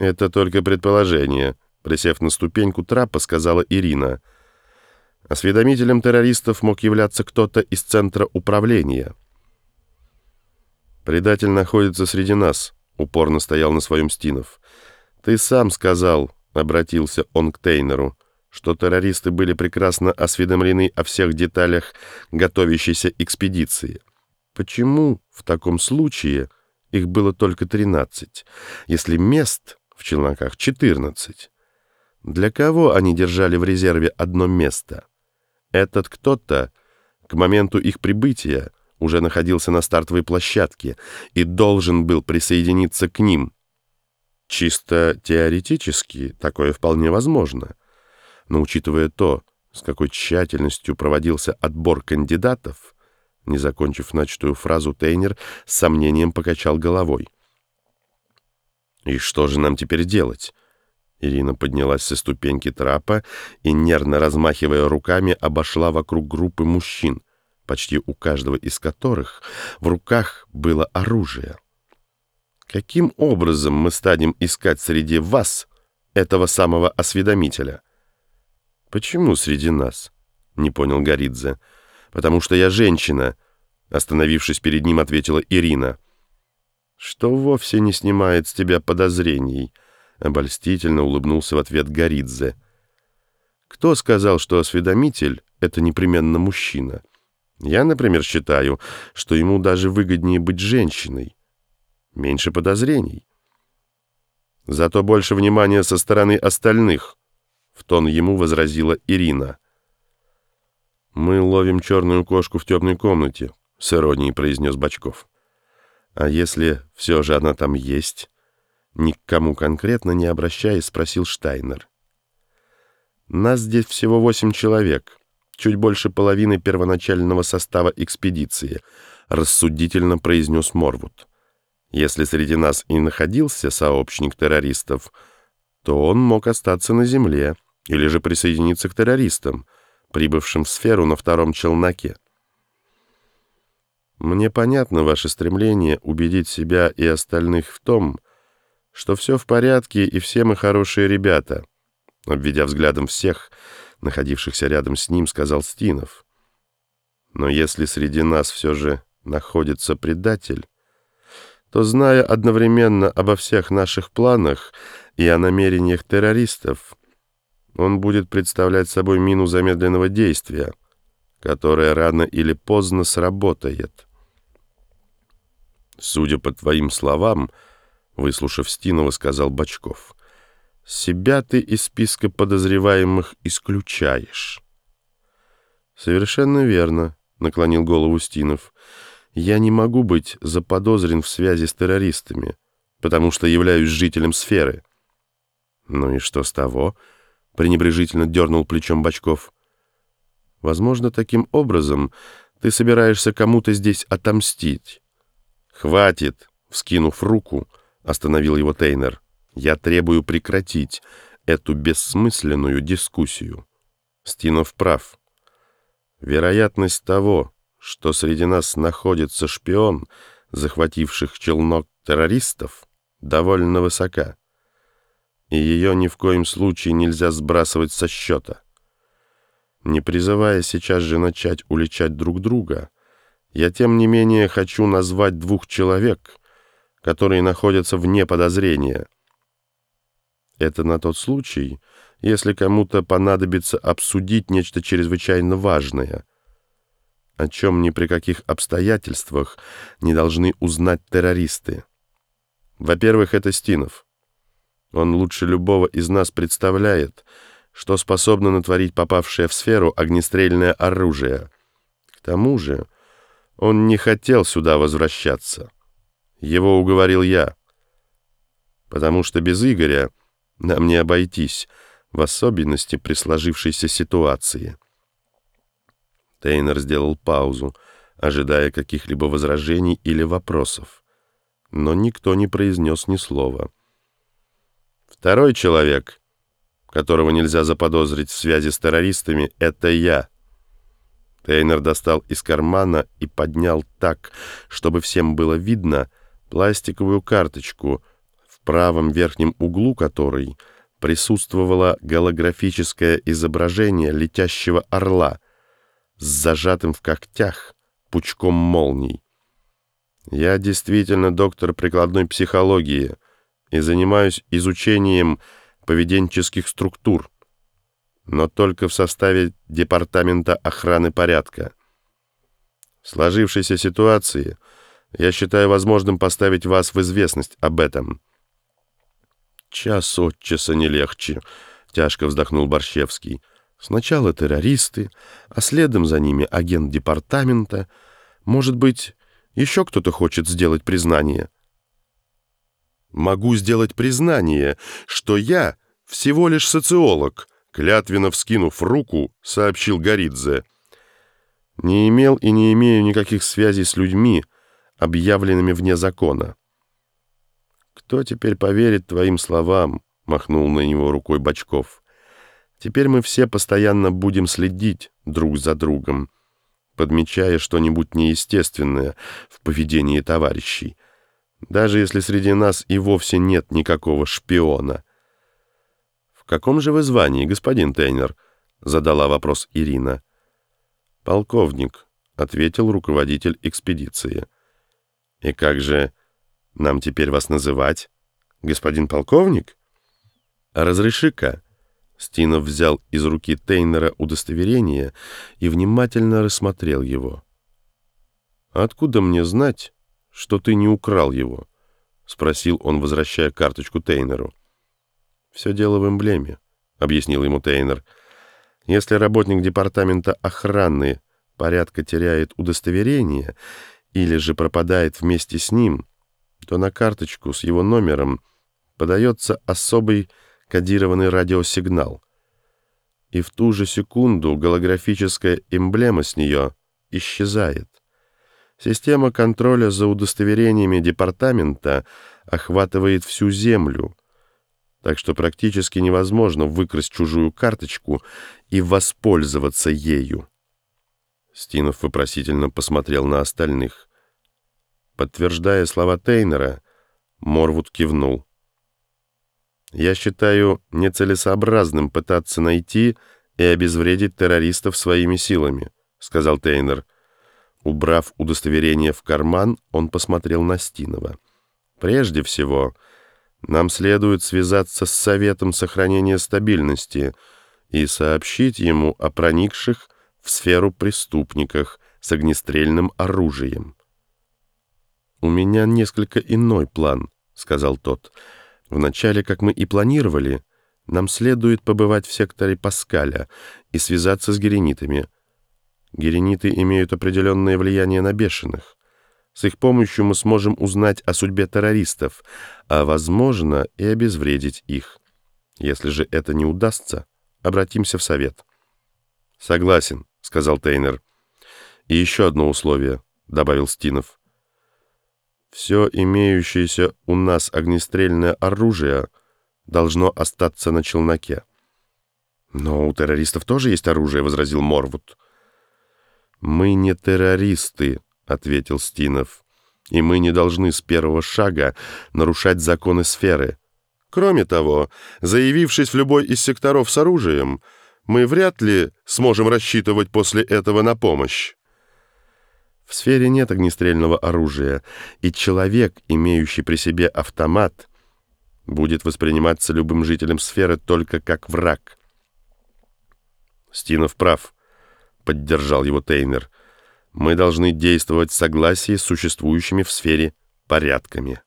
«Это только предположение», — присев на ступеньку трапа, сказала Ирина. Осведомителем террористов мог являться кто-то из центра управления. «Предатель находится среди нас», — упорно стоял на своем Стинов. «Ты сам сказал», — обратился он к Тейнеру, что террористы были прекрасно осведомлены о всех деталях готовящейся экспедиции. Почему в таком случае их было только 13, если мест в челноках 14? Для кого они держали в резерве одно место? Этот кто-то к моменту их прибытия уже находился на стартовой площадке и должен был присоединиться к ним. Чисто теоретически такое вполне возможно. Но учитывая то, с какой тщательностью проводился отбор кандидатов, не закончив начатую фразу, Тейнер с сомнением покачал головой. «И что же нам теперь делать?» Ирина поднялась со ступеньки трапа и, нервно размахивая руками, обошла вокруг группы мужчин, почти у каждого из которых в руках было оружие. «Каким образом мы станем искать среди вас этого самого осведомителя?» «Почему среди нас?» — не понял Горидзе. «Потому что я женщина», — остановившись перед ним, ответила Ирина. «Что вовсе не снимает с тебя подозрений», — обольстительно улыбнулся в ответ Горидзе. «Кто сказал, что осведомитель — это непременно мужчина? Я, например, считаю, что ему даже выгоднее быть женщиной. Меньше подозрений. Зато больше внимания со стороны остальных», — в тон ему возразила Ирина. «Мы ловим черную кошку в темной комнате», — с иронией произнес Бочков. «А если все же она там есть?» Ни к кому конкретно не обращаясь, спросил Штайнер. «Нас здесь всего восемь человек, чуть больше половины первоначального состава экспедиции», рассудительно произнес Морвуд. «Если среди нас и находился сообщник террористов, то он мог остаться на земле или же присоединиться к террористам, прибывшим в сферу на втором челноке. Мне понятно ваше стремление убедить себя и остальных в том, что все в порядке и все мы хорошие ребята, обведя взглядом всех, находившихся рядом с ним, сказал Стинов. Но если среди нас все же находится предатель, то, зная одновременно обо всех наших планах и о намерениях террористов, он будет представлять собой мину замедленного действия, которая рано или поздно сработает. Судя по твоим словам, выслушав Стинова, сказал Бочков, себя ты из списка подозреваемых исключаешь. Совершенно верно, наклонил голову Стинов. Я не могу быть заподозрен в связи с террористами, потому что являюсь жителем сферы. Ну и что с того? — пренебрежительно дернул плечом Бочков. «Возможно, таким образом ты собираешься кому-то здесь отомстить». «Хватит!» — вскинув руку, остановил его Тейнер. «Я требую прекратить эту бессмысленную дискуссию». Стинов прав. Вероятность того, что среди нас находится шпион, захвативших челнок террористов, довольно высока и ее ни в коем случае нельзя сбрасывать со счета. Не призывая сейчас же начать уличать друг друга, я тем не менее хочу назвать двух человек, которые находятся вне подозрения. Это на тот случай, если кому-то понадобится обсудить нечто чрезвычайно важное, о чем ни при каких обстоятельствах не должны узнать террористы. Во-первых, это Стинов — он лучше любого из нас представляет, что способно натворить попавшее в сферу огнестрельное оружие. К тому же он не хотел сюда возвращаться. Его уговорил я. Потому что без Игоря нам не обойтись, в особенности при сложившейся ситуации. Тейнер сделал паузу, ожидая каких-либо возражений или вопросов. Но никто не произнес ни слова. Второй человек, которого нельзя заподозрить в связи с террористами, это я. Тейнер достал из кармана и поднял так, чтобы всем было видно, пластиковую карточку в правом верхнем углу которой присутствовало голографическое изображение летящего орла с зажатым в когтях пучком молний. Я действительно доктор прикладной психологии и занимаюсь изучением поведенческих структур, но только в составе Департамента охраны порядка. В сложившейся ситуации я считаю возможным поставить вас в известность об этом. «Час от часа не легче», — тяжко вздохнул Борщевский. «Сначала террористы, а следом за ними агент департамента. Может быть, еще кто-то хочет сделать признание?» «Могу сделать признание, что я всего лишь социолог», — клятвенно вскинув руку, сообщил Горидзе. «Не имел и не имею никаких связей с людьми, объявленными вне закона». «Кто теперь поверит твоим словам?» — махнул на него рукой Бочков. «Теперь мы все постоянно будем следить друг за другом, подмечая что-нибудь неестественное в поведении товарищей, даже если среди нас и вовсе нет никакого шпиона». «В каком же вы звании, господин Тейнер?» — задала вопрос Ирина. «Полковник», — ответил руководитель экспедиции. «И как же...» нам теперь вас называть? Господин полковник? Разреши-ка. Стинов взял из руки Тейнера удостоверение и внимательно рассмотрел его. «Откуда мне знать, что ты не украл его?» — спросил он, возвращая карточку Тейнеру. «Все дело в эмблеме», — объяснил ему Тейнер. «Если работник департамента охраны порядка теряет удостоверение или же пропадает вместе с ним, то на карточку с его номером подается особый кодированный радиосигнал. И в ту же секунду голографическая эмблема с нее исчезает. Система контроля за удостоверениями департамента охватывает всю Землю, так что практически невозможно выкрасть чужую карточку и воспользоваться ею. Стинов вопросительно посмотрел на остальных. Подтверждая слова Тейнера, Морвуд кивнул. «Я считаю нецелесообразным пытаться найти и обезвредить террористов своими силами», — сказал Тейнер. Убрав удостоверение в карман, он посмотрел на Стинова. «Прежде всего, нам следует связаться с Советом сохранения стабильности и сообщить ему о проникших в сферу преступниках с огнестрельным оружием». «У меня несколько иной план», — сказал тот. «Вначале, как мы и планировали, нам следует побывать в секторе Паскаля и связаться с геренитами. Герениты имеют определенное влияние на бешеных. С их помощью мы сможем узнать о судьбе террористов, а, возможно, и обезвредить их. Если же это не удастся, обратимся в совет». «Согласен», — сказал Тейнер. «И еще одно условие», — добавил Стинов. Все имеющееся у нас огнестрельное оружие должно остаться на челноке. «Но у террористов тоже есть оружие», — возразил Морвуд. «Мы не террористы», — ответил Стинов. «И мы не должны с первого шага нарушать законы сферы. Кроме того, заявившись в любой из секторов с оружием, мы вряд ли сможем рассчитывать после этого на помощь». В сфере нет огнестрельного оружия, и человек, имеющий при себе автомат, будет восприниматься любым жителем сферы только как враг. Стинов прав, поддержал его Тейнер. Мы должны действовать в согласии с существующими в сфере порядками.